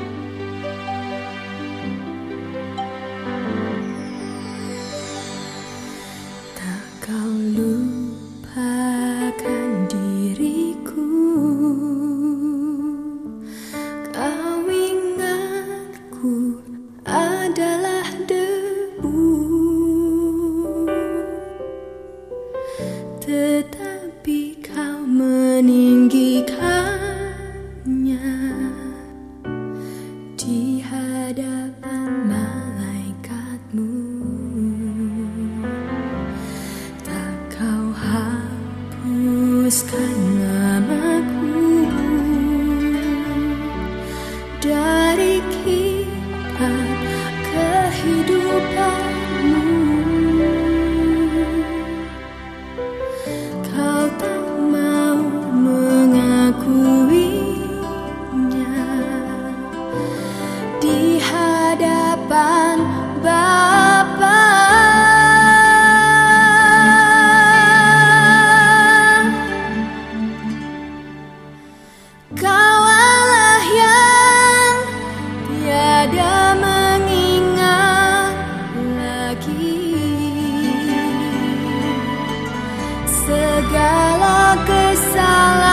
Tak Di hadapan malaikatmu. Tak kau hapuskan namaku. Dari Kaulah yang tiada mengingat lagi segala kesalahan.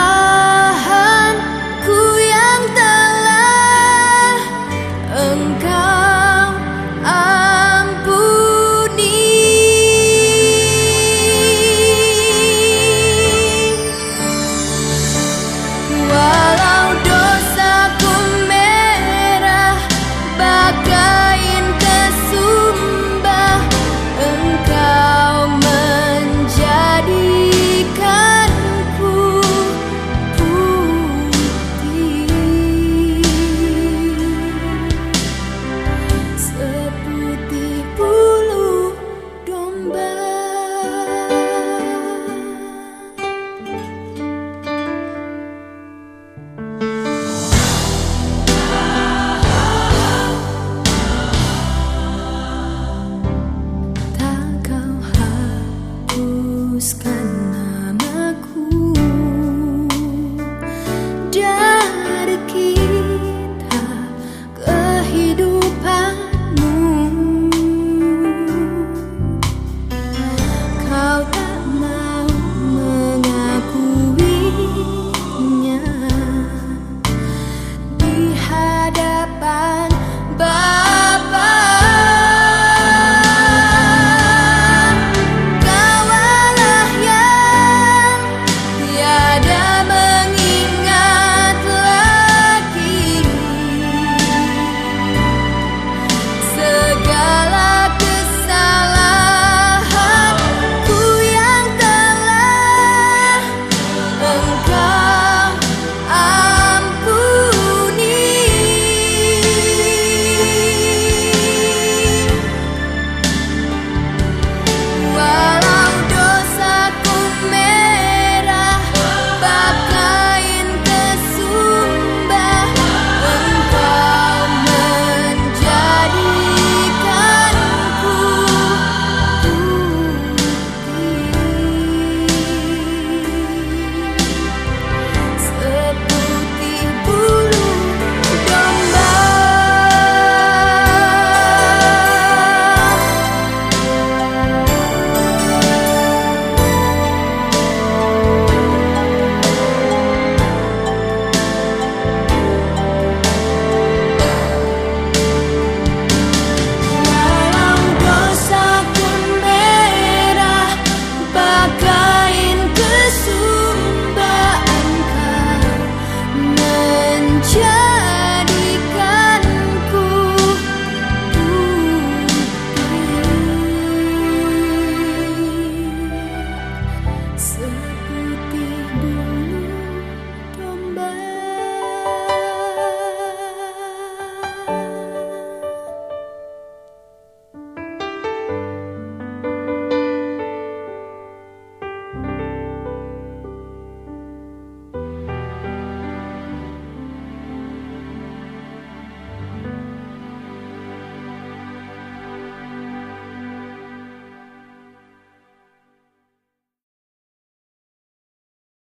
hembuskan